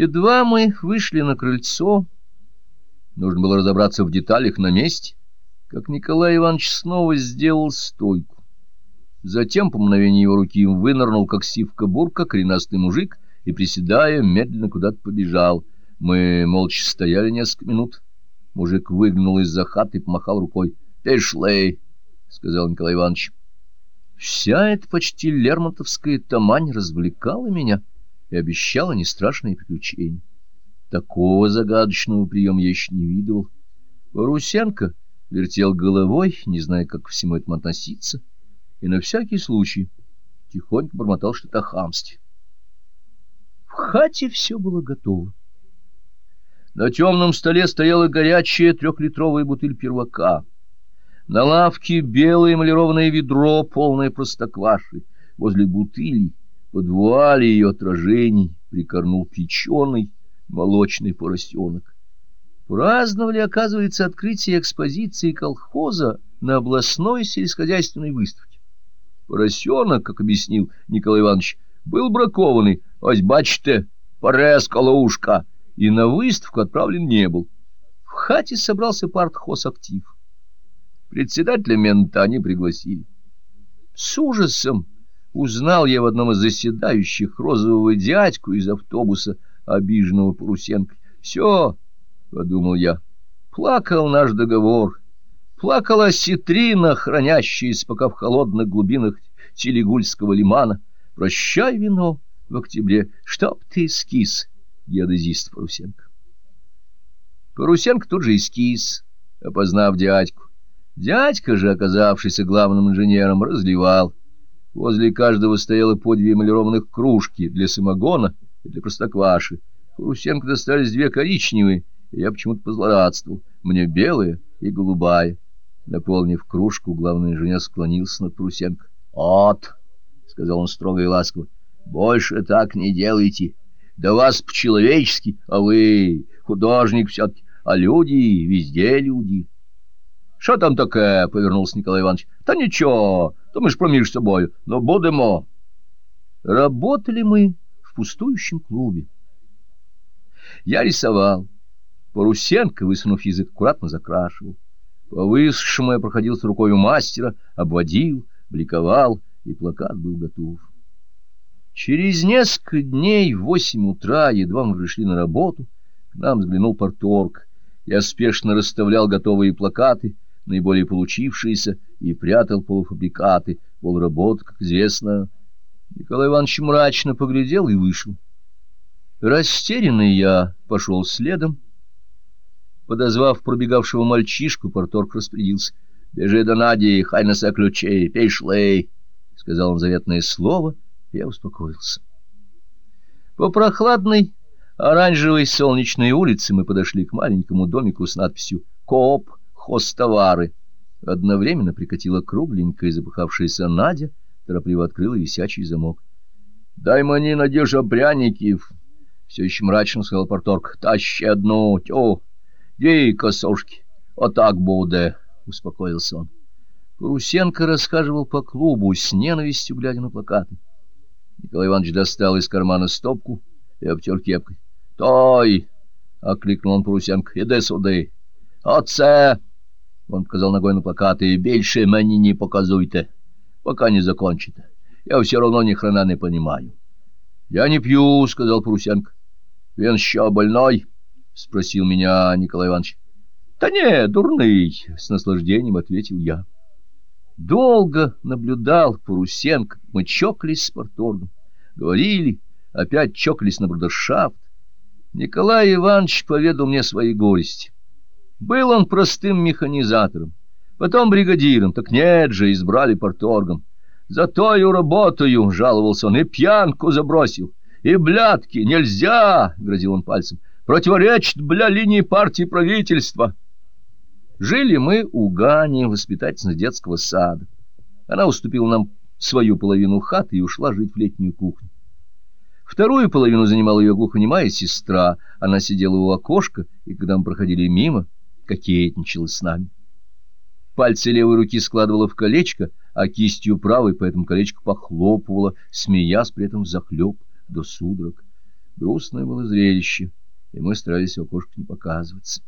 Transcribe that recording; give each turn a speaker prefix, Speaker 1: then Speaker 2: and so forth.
Speaker 1: Едва мы вышли на крыльцо, нужно было разобраться в деталях на месте, как Николай Иванович снова сделал стойку. Затем, по мгновению его руки, вынырнул, как сивка-бурка, коренастый мужик, и, приседая, медленно куда-то побежал. Мы молча стояли несколько минут. Мужик выглянул из-за хаты и помахал рукой. — Пешлей, — сказал Николай Иванович. Вся эта почти лермонтовская тамань развлекала меня и обещала нестрашные приключения. Такого загадочного приема я еще не видывал. Парусенко вертел головой, не зная, как к всему этому относиться, и на всякий случай тихонько бормотал что-то о хамстве. В хате все было готово. На темном столе стояла горячая трехлитровая бутыль первака. На лавке белое эмалированное ведро, полное простокваши. Возле бутыли, под вуали ее отражений, прикорнул печеный молочный поросенок. Праздновали, оказывается, открытие экспозиции колхоза на областной сельскохозяйственной выставке. Поросенок, как объяснил Николай Иванович, был бракованный, ось, бачите, порезкала ушка, и на выставку отправлен не был. В хате собрался партхоз-актив. Председателя мента не пригласили. С ужасом узнал я в одном из заседающих розового дядьку из автобуса, обиженного Парусенко. «Все», — подумал я, — «плакал наш договор, плакала ситрина, хранящаяся пока в холодных глубинах Телегульского лимана. Прощай вино в октябре, чтоб ты скис, геодезист Парусенко». Парусенко тут же эскиз, опознав дядьку. Дядька же, оказавшийся главным инженером, разливал. Возле каждого стояло по две эмалированных кружки для самогона и для простокваши. Парусенко достались две коричневые, и я почему-то позлорадствовал. Мне белая и голубая. Наполнив кружку, главный инженер склонился над Парусенко. — От! — сказал он строго и ласково. — Больше так не делайте. Да вас по-человечески, а вы художник все-таки, а люди везде люди. Що там таке? — повернулся Николай Иванович. — Та ничего, ж проміж собою, но будемо. Работали мы в пустующем клубе. Я рисовал. Парусенко, высунув язык, аккуратно закрашивал. По высшему я проходил с рукой у мастера, обводил, бликовал, и плакат был готов. Через несколько дней в восемь утра, едва мы пришли на работу, к нам взглянул порторг. Я спешно расставлял готовые плакаты — наиболее получившиеся, и прятал полуфабрикаты, полработы, как известно. Николай Иванович мрачно поглядел и вышел. Растерянный я пошел следом. Подозвав пробегавшего мальчишку, порторг распорядился. — Бежи до Нади, хай носа ключей, пей шлей, — сказал он заветное слово, и я успокоился. По прохладной оранжевой солнечной улице мы подошли к маленькому домику с надписью «Коп» хостовары. Одновременно прикатила кругленькая запыхавшаяся Надя, торопливо открыла висячий замок. — Дай мне, Надежа, пряники! — все еще мрачно сказал порторг. — Тащи одну, тю! Дей, косошки! Вот так буде! — успокоился он. Парусенко расхаживал по клубу, с ненавистью глядя на плакаты. Николай Иванович достал из кармана стопку и обтер кепкой. — Той! — окликнул он Парусенко. — Иди сюда! — Оце! Он показал ногой на плакаты. «Більше мені не показуйте, пока не закончите. Я все равно ни хрена не понимаю». «Я не пью», — сказал Парусенко. «Вен еще больной?» — спросил меня Николай Иванович. «Да не, дурный», — с наслаждением ответил я. Долго наблюдал Парусенко, мы чокались с порторгом. Говорили, опять чокались на брудершафт. Николай Иванович поведал мне свои горести. Был он простым механизатором, потом бригадиром, так нет же, избрали порторгом. За тою работаю, жаловался он, и пьянку забросил, и блядки, нельзя, грозил он пальцем, противоречит, бля, линии партии правительства. Жили мы у Гани, воспитательницы детского сада. Она уступила нам свою половину хаты и ушла жить в летнюю кухню. Вторую половину занимала ее глухонемая сестра. Она сидела у окошка, и когда мы проходили мимо, кокетничала с нами. Пальцы левой руки складывала в колечко, а кистью правой по этому колечку похлопывала, смеясь при этом захлеб до судорог. Грустное было зрелище, и мы старались в окошко не показываться.